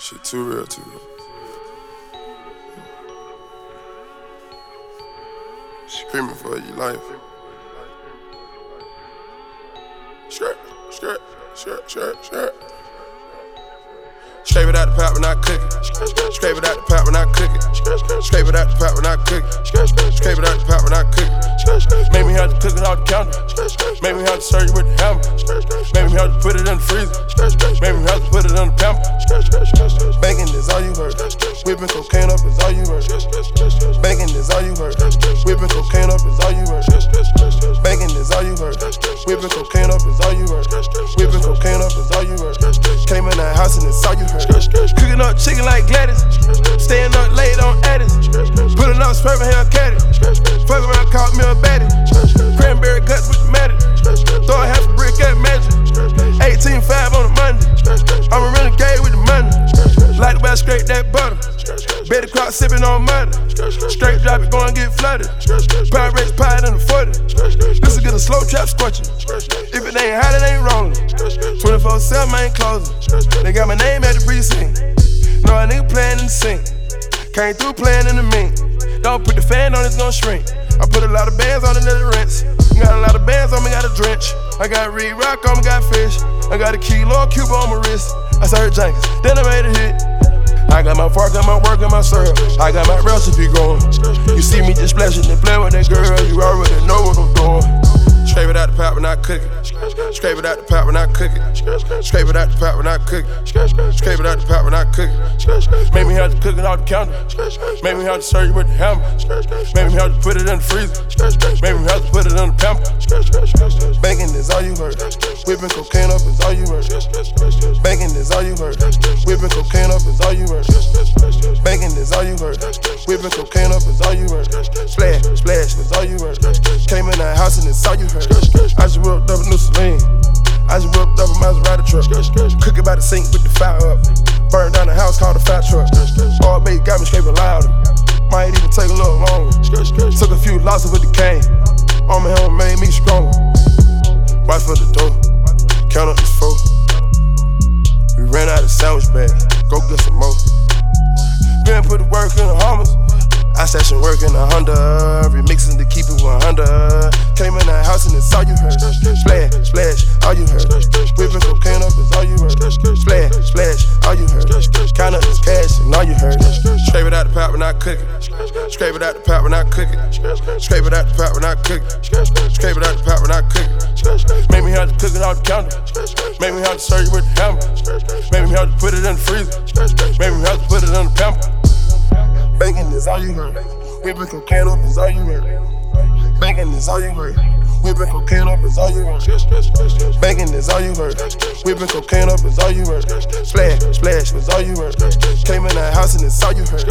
Shit too real, too real. Screaming for your life. Skirt, skirt, skirt, skirt, skirt. Scrape it out the pot when I cook it. Scrape it out the pot when I cook it. Scrape it out the pot when I cook it. Scrape it out the pot when I cook it. Make me have to cook it off the counter. Make me have to serve you with the hammer. Make me have to put it in the freezer. Make me have to put it in the pamper. Bacon is all you heard. Whipping cocaine up is all you heard. Bacon is all you heard. Whipping cocaine up is all you heard. Bacon is all you heard. Whipping cocaine up is all you heard. Whipping cocaine up is all you heard. Came in that house and it's all you heard. Cooking up chicken like Gladys. Staying I scrape that butter. Better crop sipping on muddy. Straight drop it, go and get flooded. Pirates pie in the 40. This is get a slow trap scorching. If it ain't hot, it ain't rolling. 24 7 ain't closing. They got my name at the precinct. No, a nigga playing in the sink. Came through playing in the mink. Don't put the fan on, it's gonna shrink. I put a lot of bands on it, let it rinse. Got a lot of bands on me, got a drench. I got Reed Rock on me, got fish. I got a kilo of Cuba on my wrist. I started Jenkins, then I made a hit. I got my fork, got my work, and my syrup. I got my recipe going. You see me just splashing and playing with that girl, you already know what I'm doing. Scrape it out the pot when I cook it. Scrape it out the pot when I cook it. Scrape it out the pot when I cook it. Scrape it out the pot when I cook it. Make me have to cook it off the counter. Make me have to serve you with the hammer. Make me have to put it in the freezer. Make me have to put it in the pamper. Bacon is all you heard. Whipping cocaine up is all you heard. Bacon is all you heard. Whipping cocaine up is all you heard. Bacon is all you heard. Whipping cocaine up is all you heard. Splash, splash is all you heard. Came in that house and it's all you heard. I just whipped up a new Celine. I just whipped up a Maserati truck. Cook it by the sink with the fire up. Burned down the house called a fat truck. All bait got me scraping louder. Might even take a little longer. Took a few losses with the cane. On my helmet Go get some more. Been put the work in the Hummers. I session work in a Honda, remixing to keep it 100. Came in that house and it's all you heard. Splash, splash, all you heard. Whipping cocaine up is all you heard. Splash, splash, all you heard. Count up this cash and all you heard. Pot when I cook it. Scrape it out the pot when I cook it. Scrape it out the pot when I cook it. Scrape it out the pot when I cook it. Make me have to cook it off the counter. Make me have to serve you with the hammer. Make me have to put it in the freezer. Make me have to put it in the pamper. Bacon is all you heard. Whipping cocaine up is all you heard. Bacon is all you heard. Whipping cocaine up is all you heard. Bacon is all you heard. Whipping cocaine up is all you heard. Splash, splash was all you heard. Came in that house and it's all you heard.